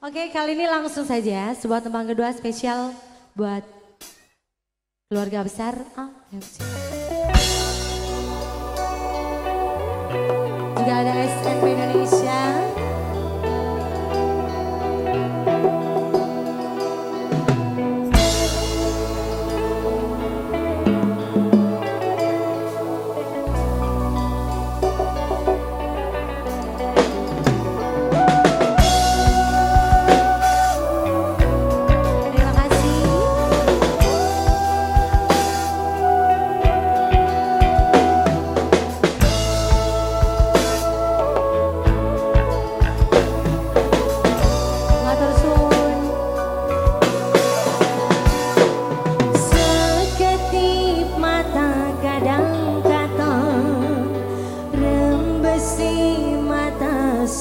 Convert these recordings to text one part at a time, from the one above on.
Oke, kali ini langsung saja sebuah tembang kedua spesial buat keluarga besar. Oh, Juga ada SNP Indonesia. श्रीमदस्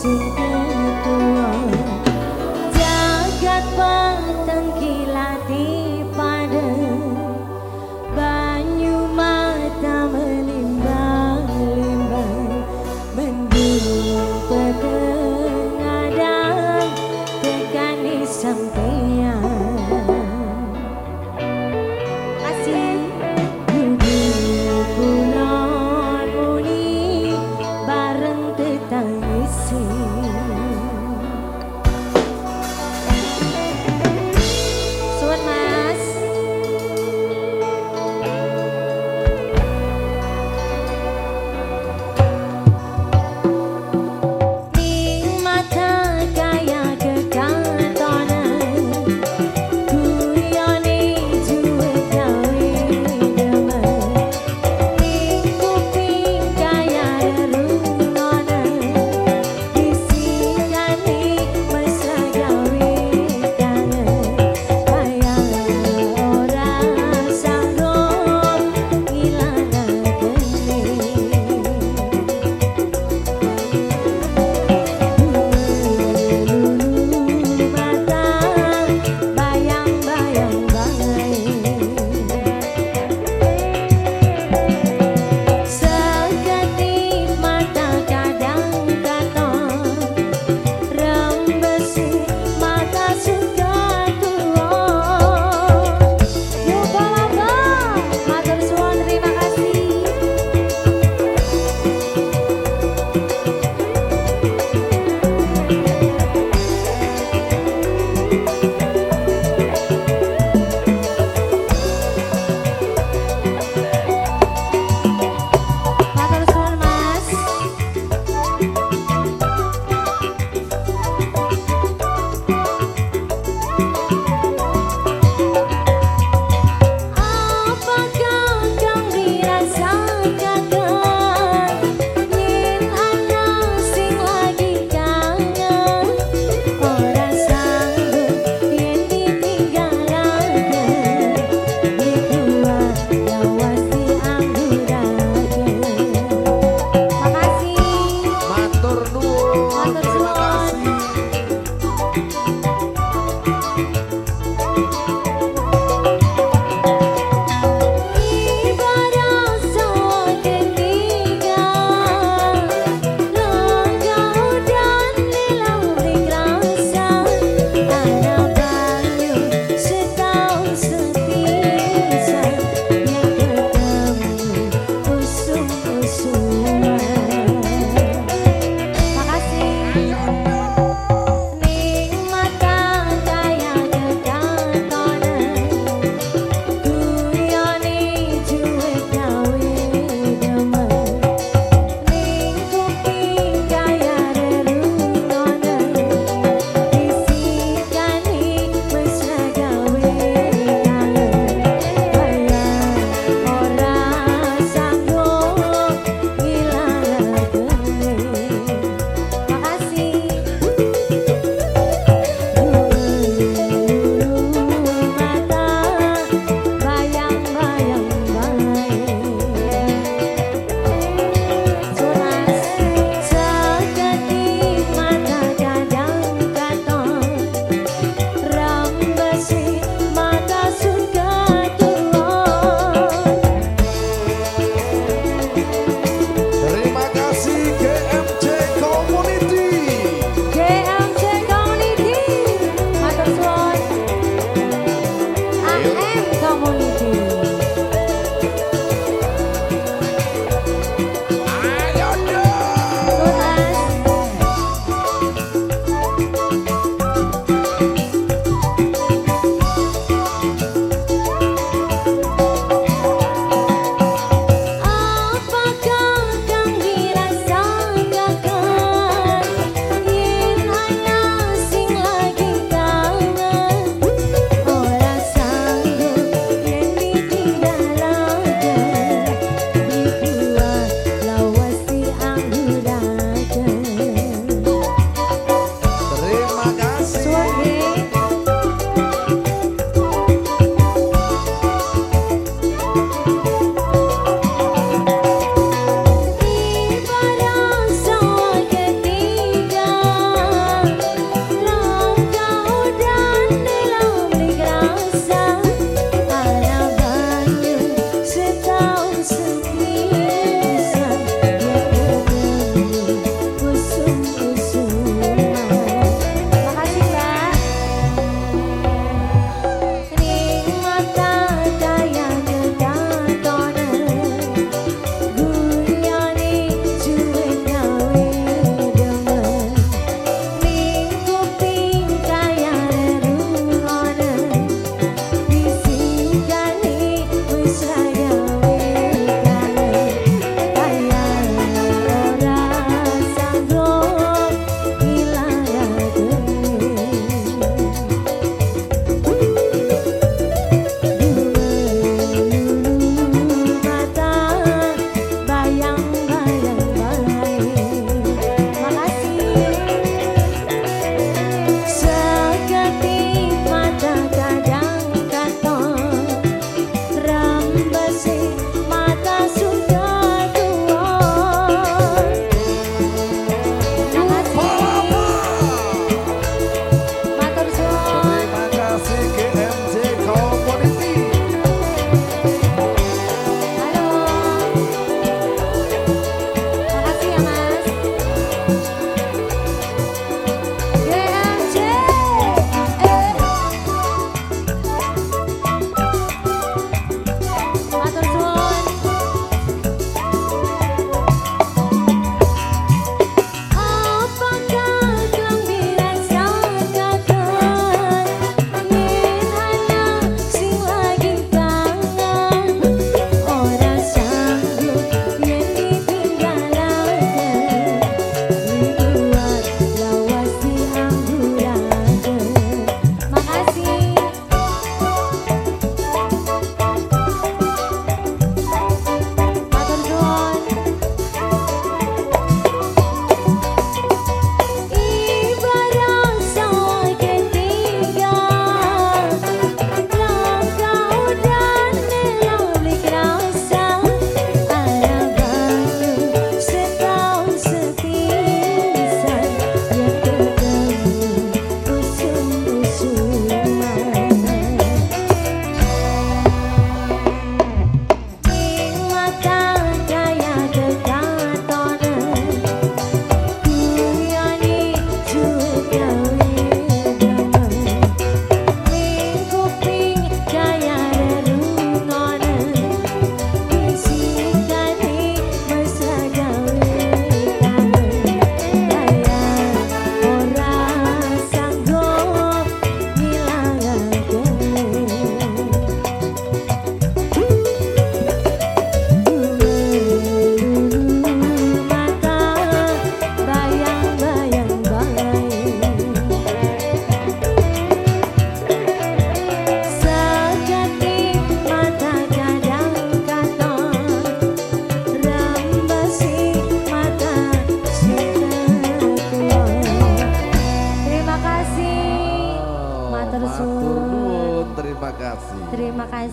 sua.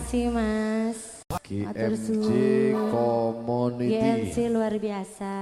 Kasih Mas. GMJ Community. GMC luar biasa.